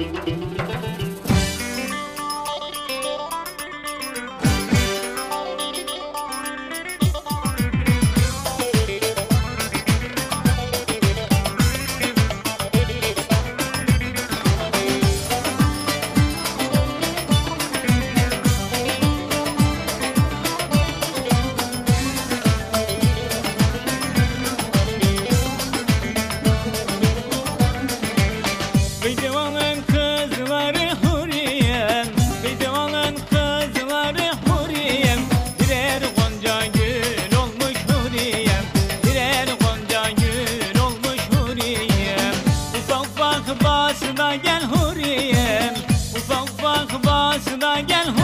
Bedivanın gel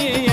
रे